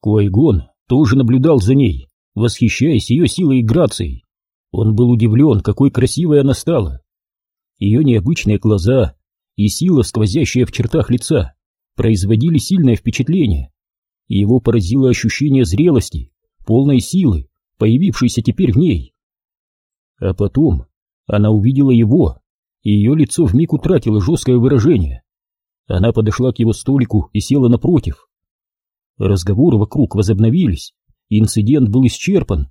Куайгон тоже наблюдал за ней, восхищаясь ее силой и грацией. Он был удивлен, какой красивой она стала. Ее необычные глаза и сила, сквозящая в чертах лица, производили сильное впечатление. Его поразило ощущение зрелости, полной силы, появившейся теперь в ней. А потом она увидела его, и ее лицо вмиг утратило жесткое выражение. Она подошла к его столику и села напротив. Разговоры вокруг возобновились, инцидент был исчерпан.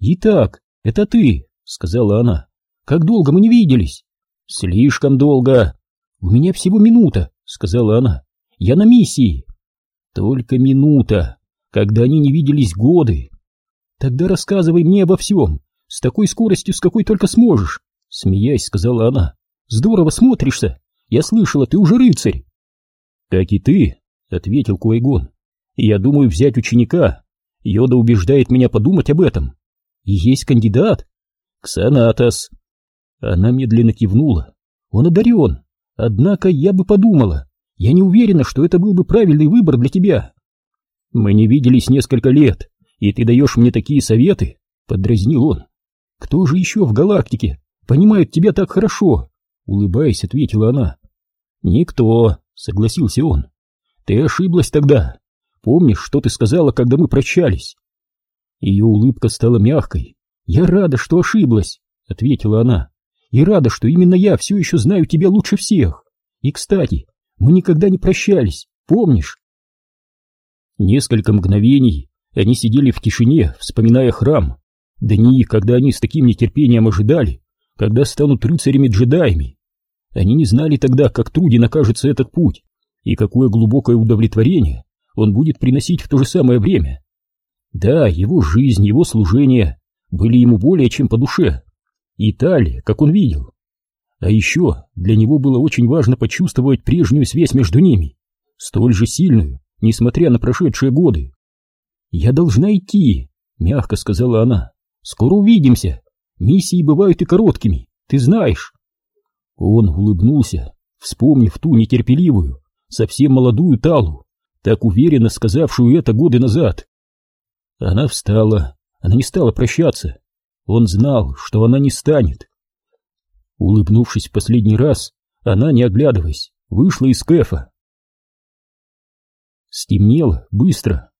«Итак, это ты», — сказала она. «Как долго мы не виделись?» «Слишком долго». «У меня всего минута», — сказала она. «Я на миссии». «Только минута, когда они не виделись годы». «Тогда рассказывай мне обо всем, с такой скоростью, с какой только сможешь», — смеясь, сказала она. «Здорово смотришься. Я слышала, ты уже рыцарь. Как и ты, ответил Куайгон. Я думаю взять ученика. Йода убеждает меня подумать об этом. И есть кандидат. Ксанатос. Она медленно кивнула. Он одарен. Однако я бы подумала. Я не уверена, что это был бы правильный выбор для тебя. Мы не виделись несколько лет, и ты даешь мне такие советы, подразнил он. Кто же еще в галактике понимает тебя так хорошо? Улыбаясь, ответила она. Никто, согласился он. Ты ошиблась тогда. Помнишь, что ты сказала, когда мы прощались? Ее улыбка стала мягкой. Я рада, что ошиблась, ответила она. И рада, что именно я все еще знаю тебя лучше всех. И, кстати, мы никогда не прощались, помнишь? Несколько мгновений они сидели в тишине, вспоминая храм. Дни, когда они с таким нетерпением ожидали, когда станут рыцарями-джедаями. Они не знали тогда, как труден окажется этот путь, и какое глубокое удовлетворение он будет приносить в то же самое время. Да, его жизнь, его служение были ему более чем по душе. И Талия, как он видел. А еще для него было очень важно почувствовать прежнюю связь между ними, столь же сильную, несмотря на прошедшие годы. «Я должна идти», — мягко сказала она. «Скоро увидимся. Миссии бывают и короткими, ты знаешь. Он улыбнулся, вспомнив ту нетерпеливую, совсем молодую Талу, так уверенно сказавшую это годы назад. Она встала, она не стала прощаться. Он знал, что она не станет. Улыбнувшись в последний раз, она, не оглядываясь, вышла из кэфа. Стемнело быстро.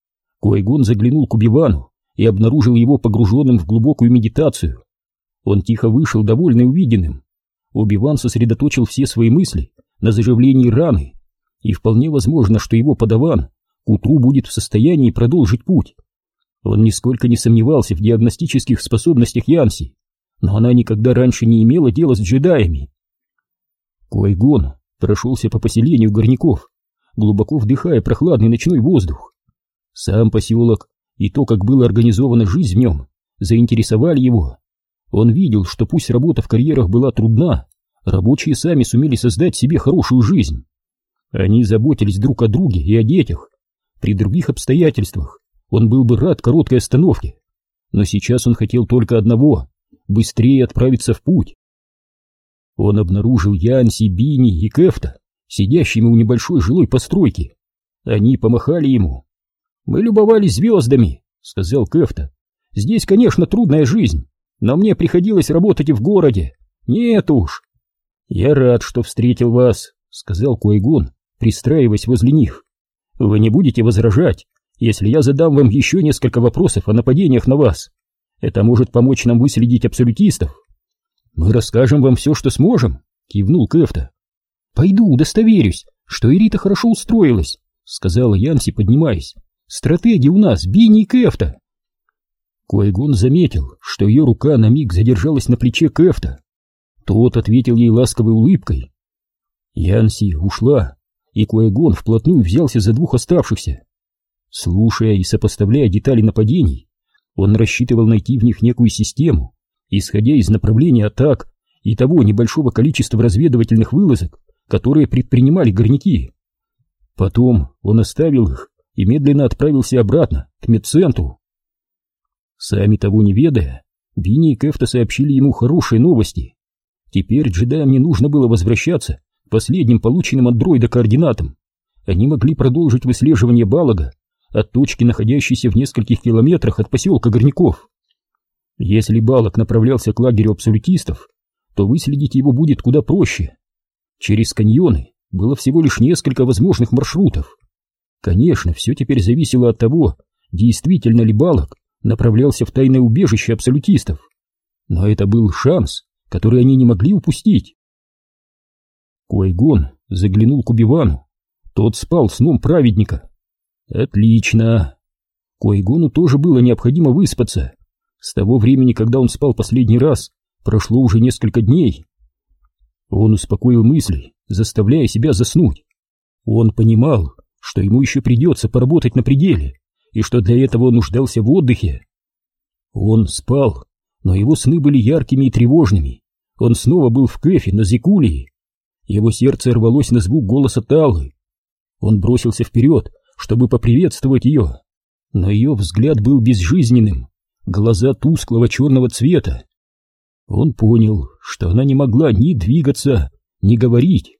Койгон заглянул к Убивану и обнаружил его погруженным в глубокую медитацию. Он тихо вышел, довольный увиденным. Убиван сосредоточил все свои мысли на заживлении раны, и вполне возможно, что его подаван к утру будет в состоянии продолжить путь. Он нисколько не сомневался в диагностических способностях Янси, но она никогда раньше не имела дела с джедаями. Койгон прошелся по поселению горняков, глубоко вдыхая прохладный ночной воздух. Сам поселок и то, как была организована жизнь в нем, заинтересовали его. Он видел, что пусть работа в карьерах была трудна, рабочие сами сумели создать себе хорошую жизнь. Они заботились друг о друге и о детях. При других обстоятельствах он был бы рад короткой остановке, но сейчас он хотел только одного — быстрее отправиться в путь. Он обнаружил Янси, Бини и Кефта, сидящими у небольшой жилой постройки. Они помахали ему. «Мы любовались звездами», — сказал Кефта. «Здесь, конечно, трудная жизнь, но мне приходилось работать и в городе. Нет уж. Я рад, что встретил вас, сказал Куайгон, пристраиваясь возле них. Вы не будете возражать, если я задам вам еще несколько вопросов о нападениях на вас. Это может помочь нам выследить абсолютистов. Мы расскажем вам все, что сможем, кивнул Кефта. Пойду удостоверюсь, что Ирита хорошо устроилась, сказала Янси, поднимаясь. Стратегия у нас Бини и Кефта. Койгон заметил, что ее рука на миг задержалась на плече Кефта. Тот ответил ей ласковой улыбкой. Янси ушла, и Койгон вплотную взялся за двух оставшихся. Слушая и сопоставляя детали нападений, он рассчитывал найти в них некую систему, исходя из направления атак и того небольшого количества разведывательных вылазок, которые предпринимали горняки. Потом он оставил их и медленно отправился обратно, к медцентру. Сами того не ведая, Бини и Кефта сообщили ему хорошие новости. Теперь джедаям не нужно было возвращаться последним полученным от дроида координатам. Они могли продолжить выслеживание Балага, от точки, находящейся в нескольких километрах от поселка Горняков. Если Балок направлялся к лагерю абсолютистов, то выследить его будет куда проще. Через каньоны было всего лишь несколько возможных маршрутов. Конечно, все теперь зависело от того, действительно ли Балок направлялся в тайное убежище абсолютистов. Но это был шанс, который они не могли упустить. Койгон заглянул к Убивану. Тот спал сном праведника. Отлично. Койгону тоже было необходимо выспаться. С того времени, когда он спал последний раз, прошло уже несколько дней. Он успокоил мысли, заставляя себя заснуть. Он понимал, что ему еще придется поработать на пределе, и что для этого он нуждался в отдыхе. Он спал, но его сны были яркими и тревожными. Он снова был в Кэфе на Зикулии. Его сердце рвалось на звук голоса Таллы. Он бросился вперед, чтобы поприветствовать ее, но ее взгляд был безжизненным, глаза тусклого черного цвета. Он понял, что она не могла ни двигаться, ни говорить.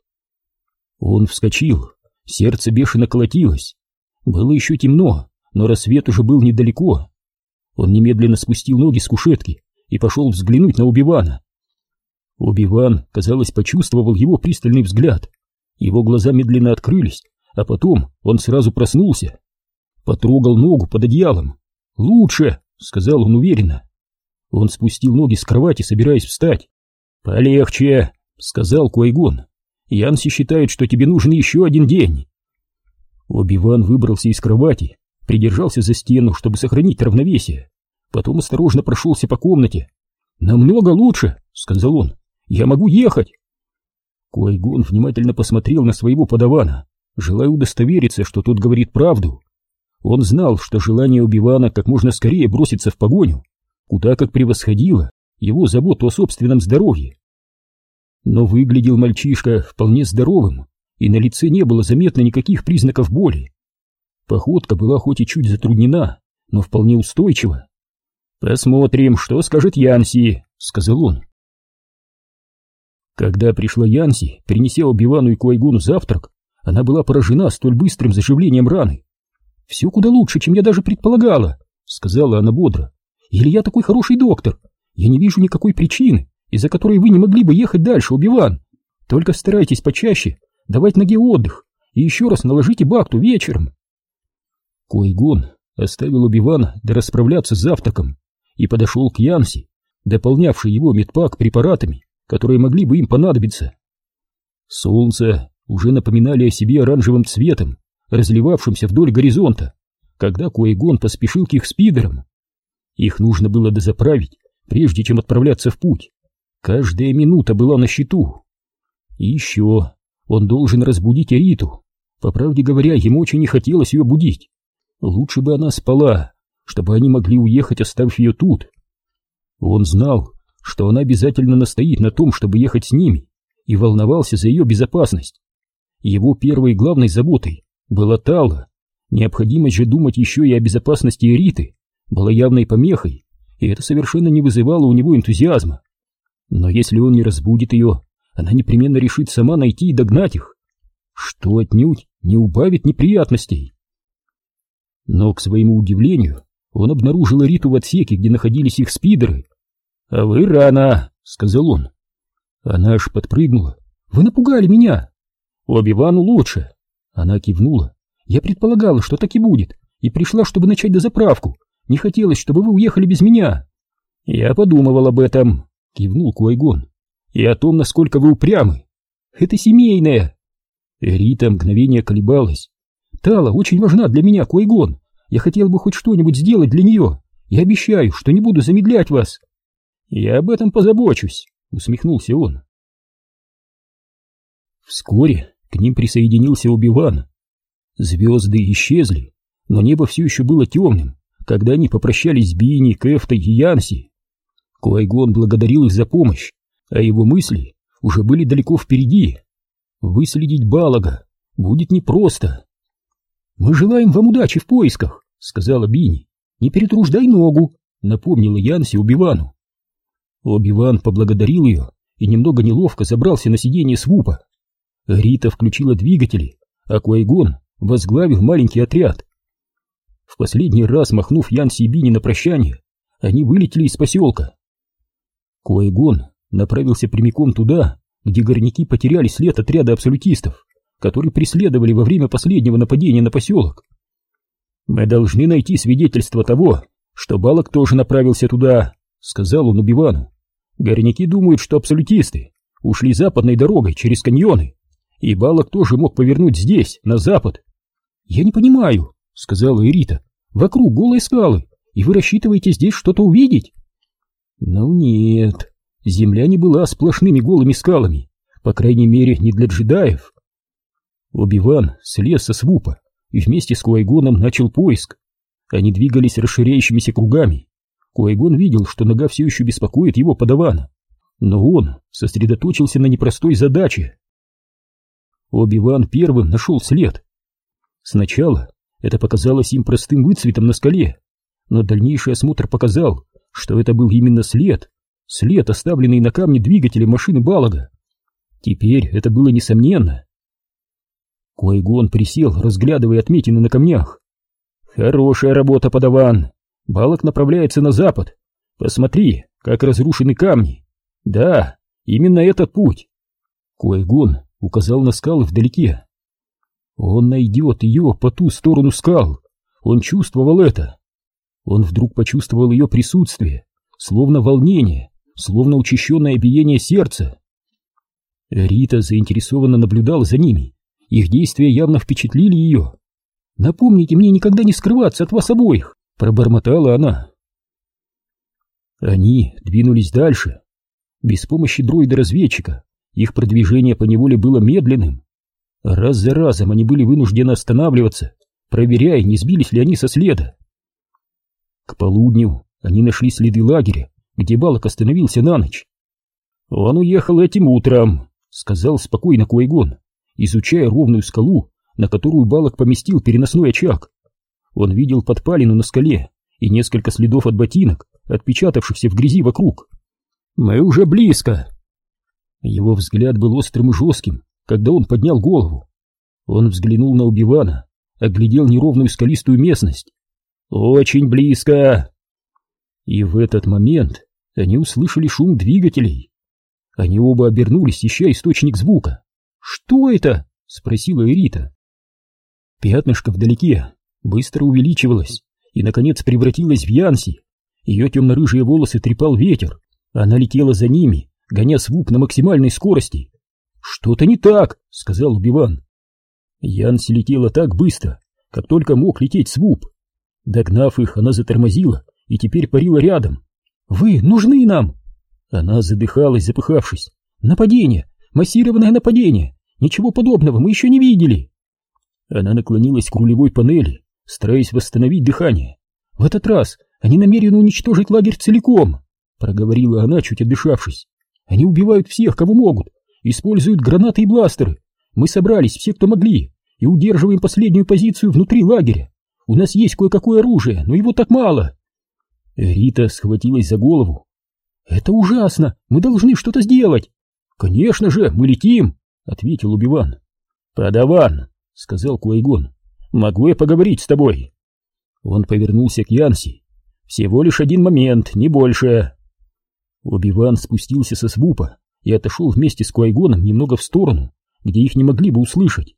Он вскочил, сердце бешено колотилось. Было еще темно, но рассвет уже был недалеко. Он немедленно спустил ноги с кушетки и пошел взглянуть на Убивана. Убиван, казалось, почувствовал его пристальный взгляд. Его глаза медленно открылись, а потом он сразу проснулся. Потрогал ногу под одеялом. «Лучше!» — сказал он уверенно. Он спустил ноги с кровати, собираясь встать. «Полегче!» — сказал Куайгон. «Янси считает, что тебе нужен еще один день». Оби-Ван выбрался из кровати, придержался за стену, чтобы сохранить равновесие. Потом осторожно прошелся по комнате. «Намного лучше!» — сказал он. Я могу ехать!» Койгон внимательно посмотрел на своего подавана, желая удостовериться, что тот говорит правду. Он знал, что желание Убивана как можно скорее броситься в погоню, куда как превосходило его заботу о собственном здоровье. Но выглядел мальчишка вполне здоровым, и на лице не было заметно никаких признаков боли. Походка была хоть и чуть затруднена, но вполне устойчива. «Посмотрим, что скажет Янси», — сказал он. Когда пришла Янси, принеся Убивану и Куайгуну завтрак, она была поражена столь быстрым заживлением раны. «Все куда лучше, чем я даже предполагала», — сказала она бодро. «Или я такой хороший доктор? Я не вижу никакой причины, из-за которой вы не могли бы ехать дальше, Убиван. Только старайтесь почаще давать ноге отдых и еще раз наложите бакту вечером». Койгон оставил Убивана до расправляться с завтраком и подошел к Янси, дополнявший его медпак препаратами, которые могли бы им понадобиться. Солнце уже напоминали о себе оранжевым цветом, разливавшимся вдоль горизонта, когда Куайгон поспешил к их спидерам. Их нужно было дозаправить, прежде чем отправляться в путь. Каждая минута была на счету. И еще он должен разбудить Ариту. По правде говоря, ему очень не хотелось ее будить. Лучше бы она спала, чтобы они могли уехать, оставив ее тут. Он знал, что она обязательно настоит на том, чтобы ехать с ними, и волновался за ее безопасность. Его первой и главной заботой была Тала. Необходимость же думать еще и о безопасности Эриты была явной помехой, и это совершенно не вызывало у него энтузиазма. Но если он не разбудит ее, она непременно решит сама найти и догнать их, что отнюдь не убавит неприятностей. Но, к своему удивлению, он обнаружил Риту в отсеке, где находились их спидеры, «А вы рано», — сказал он. Она аж подпрыгнула. «Вы напугали меня!» «Оби-Вану лучше!» Она кивнула. «Я предполагала, что так и будет, и пришла, чтобы начать дозаправку. Не хотелось, чтобы вы уехали без меня». «Я подумывал об этом», — кивнул Куайгон. «И о том, насколько вы упрямы. Это семейное». Рита мгновение колебалась. «Тала очень важна для меня, Куайгон. Я хотел бы хоть что-нибудь сделать для нее. Я обещаю, что не буду замедлять вас». «Я об этом позабочусь», — усмехнулся он. Вскоре к ним присоединился Убиван. Звезды исчезли, но небо все еще было темным, когда они попрощались с Бини, Кэфтой и Янси. Куайгон благодарил их за помощь, а его мысли уже были далеко впереди. Выследить Балага будет непросто. «Мы желаем вам удачи в поисках», — сказала Бини. «Не перетруждай ногу», — напомнила Янси Убивану. Оби-Ван поблагодарил ее и немного неловко забрался на сиденье свупа. Рита включила двигатели, а Куайгон возглавил маленький отряд. В последний раз, махнув Ян Сибини на прощание, они вылетели из поселка. Куайгон направился прямиком туда, где горняки потеряли след отряда абсолютистов, которые преследовали во время последнего нападения на поселок. «Мы должны найти свидетельство того, что Балок тоже направился туда», — сказал он Убивану. «Горняки думают, что абсолютисты ушли западной дорогой через каньоны, и Балок тоже мог повернуть здесь, на запад». «Я не понимаю», — сказала Эрита. «Вокруг голые скалы, и вы рассчитываете здесь что-то увидеть?» «Ну нет, земля не была сплошными голыми скалами, по крайней мере, не для джедаев». Оби-Ван слез со свупа и вместе с Куайгоном начал поиск. Они двигались расширяющимися кругами. Куайгон видел, что нога все еще беспокоит его подавана, но он сосредоточился на непростой задаче. Оби-Ван первым нашел след. Сначала это показалось им простым выцветом на скале, но дальнейший осмотр показал, что это был именно след, след, оставленный на камне двигателя машины Балага. Теперь это было несомненно. Куайгон присел, разглядывая отметины на камнях. «Хорошая работа, подаван! Балок направляется на запад. Посмотри, как разрушены камни. Да, именно этот путь!» Куайгон указал на скалы вдалеке. «Он найдет ее по ту сторону скал. Он чувствовал это. Он вдруг почувствовал ее присутствие, словно волнение, словно учащенное биение сердца. Рита заинтересованно наблюдала за ними. Их действия явно впечатлили ее. «Напомните мне никогда не скрываться от вас обоих!» — пробормотала она. Они двинулись дальше. Без помощи дроида-разведчика их продвижение по неволе было медленным. Раз за разом они были вынуждены останавливаться, проверяя, не сбились ли они со следа. К полудню они нашли следы лагеря, где Балок остановился на ночь. «Он уехал этим утром», — сказал спокойно Куайгон изучая ровную скалу, на которую Балок поместил переносной очаг. Он видел подпалину на скале и несколько следов от ботинок, отпечатавшихся в грязи вокруг. «Мы уже близко!» Его взгляд был острым и жестким, когда он поднял голову. Он взглянул на Убивана, оглядел неровную скалистую местность. «Очень близко!» И в этот момент они услышали шум двигателей. Они оба обернулись, ища источник звука. «Что это?» — спросила Эрита. Пятнышко вдалеке быстро увеличивалось и, наконец, превратилось в Янси. Ее темно-рыжие волосы трепал ветер. Она летела за ними, гоня свуп на максимальной скорости. «Что-то не так», — сказал Убиван. Янси летела так быстро, как только мог лететь свуп. Догнав их, она затормозила и теперь парила рядом. «Вы нужны нам!» Она задыхалась, запыхавшись. «Нападение! Массированное нападение! Ничего подобного мы еще не видели!» Она наклонилась к рулевой панели, стараясь восстановить дыхание. «В этот раз они намерены уничтожить лагерь целиком!» Проговорила она, чуть отдышавшись. «Они убивают всех, кого могут, используют гранаты и бластеры. Мы собрались, все, кто могли, и удерживаем последнюю позицию внутри лагеря. У нас есть кое-какое оружие, но его так мало!» Рита схватилась за голову. «Это ужасно! Мы должны что-то сделать!» «Конечно же, мы летим!» — ответил Убиван. «Подаван!» — сказал Куайгон. «Могу я поговорить с тобой?» Он повернулся к Янси. «Всего лишь один момент, не больше!» Убиван спустился со свупа и отошел вместе с Куайгоном немного в сторону, где их не могли бы услышать.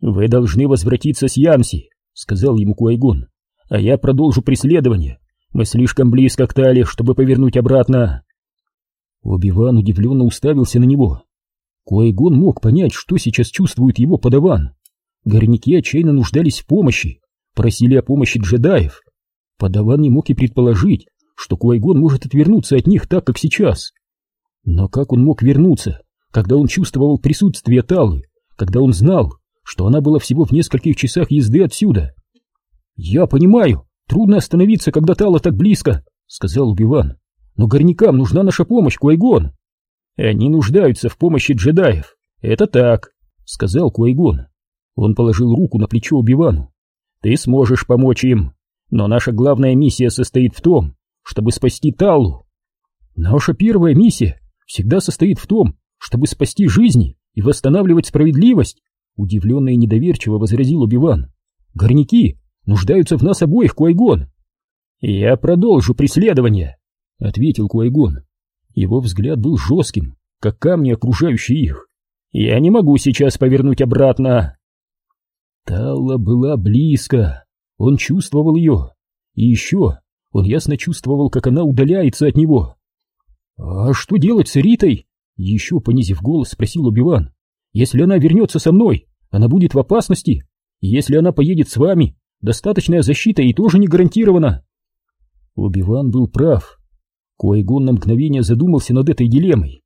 «Вы должны возвратиться с Янси», — сказал ему Куайгон, — «а я продолжу преследование. Мы слишком близко к Тали, чтобы повернуть обратно». Оби-Ван удивленно уставился на него. Куайгон мог понять, что сейчас чувствует его подаван. Горняки отчаянно нуждались в помощи, просили о помощи джедаев. Подаван не мог и предположить, что Куайгон может отвернуться от них так, как сейчас. Но как он мог вернуться, когда он чувствовал присутствие Талы, когда он знал, что она была всего в нескольких часах езды отсюда? «Я понимаю, трудно остановиться, когда Тала так близко», — сказал Убиван. Но горнякам нужна наша помощь, Куайгон. Они нуждаются в помощи джедаев. Это так, сказал Куайгон. Он положил руку на плечо Убивану. Ты сможешь помочь им, но наша главная миссия состоит в том, чтобы спасти Таллу. Наша первая миссия всегда состоит в том, чтобы спасти жизни и восстанавливать справедливость, удивленно и недоверчиво возразил Убиван. Горняки нуждаются в нас обоих, Куайгон. Я продолжу преследование, ответил Куайгон. Его взгляд был жестким, как камни, окружающие их. Я не могу сейчас повернуть обратно. Талла была близко. Он чувствовал ее. И еще он ясно чувствовал, как она удаляется от него. «А что делать с Ритой?» Еще понизив голос, спросил Убиван. «Если она вернется со мной, она будет в опасности. если она поедет с вами, достаточная защита ей тоже не гарантирована». Убиван был прав. Куайгон на мгновение задумался над этой дилеммой.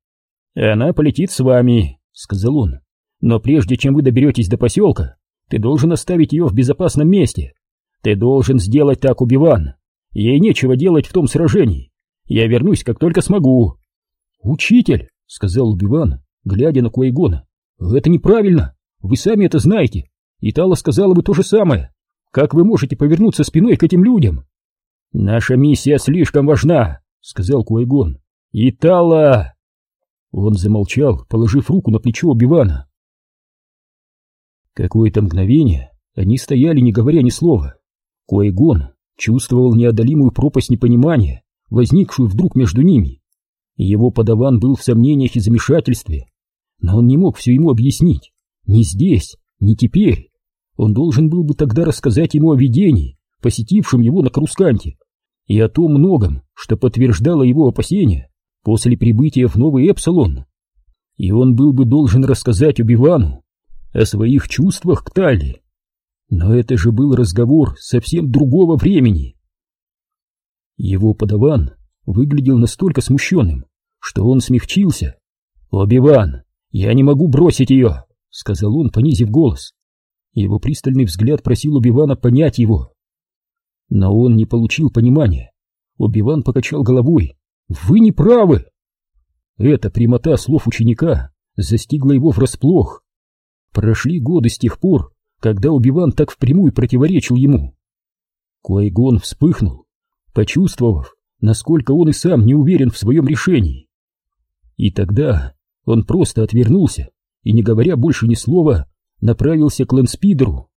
«Она полетит с вами», — сказал он. «Но прежде чем вы доберетесь до поселка, ты должен оставить ее в безопасном месте. Ты должен сделать так, Убиван. Ей нечего делать в том сражении. Я вернусь, как только смогу». «Учитель», — сказал Убиван, глядя на Куайгона, — «это неправильно. Вы сами это знаете. И Тала сказала бы то же самое. Как вы можете повернуться спиной к этим людям?» «Наша миссия слишком важна», — сказал Куайгон. «И Тала...» Он замолчал, положив руку на плечо Бивана. Какое-то мгновение они стояли, не говоря ни слова. Куайгон чувствовал неодолимую пропасть непонимания, возникшую вдруг между ними. Его подаван был в сомнениях и замешательстве, но он не мог все ему объяснить, ни здесь, ни теперь. Он должен был бы тогда рассказать ему о видении, посетившем его на Крусканте, и о том многом, что подтверждало его опасения после прибытия в Новый Эпсалон. И он был бы должен рассказать Убивану о своих чувствах к Тали. Но это же был разговор совсем другого времени. Его подаван выглядел настолько смущенным, что он смягчился. «Обиван, я не могу бросить ее!» — сказал он, понизив голос. Его пристальный взгляд просил Убивана понять его. Но он не получил понимания. Убиван покачал головой, вы не правы. Эта прямота слов ученика застигла его врасплох. Прошли годы с тех пор, когда Убиван так впрямую противоречил ему. Куайгон вспыхнул, почувствовав, насколько он и сам не уверен в своем решении. И тогда он просто отвернулся и, не говоря больше ни слова, направился к Лэнспидеру.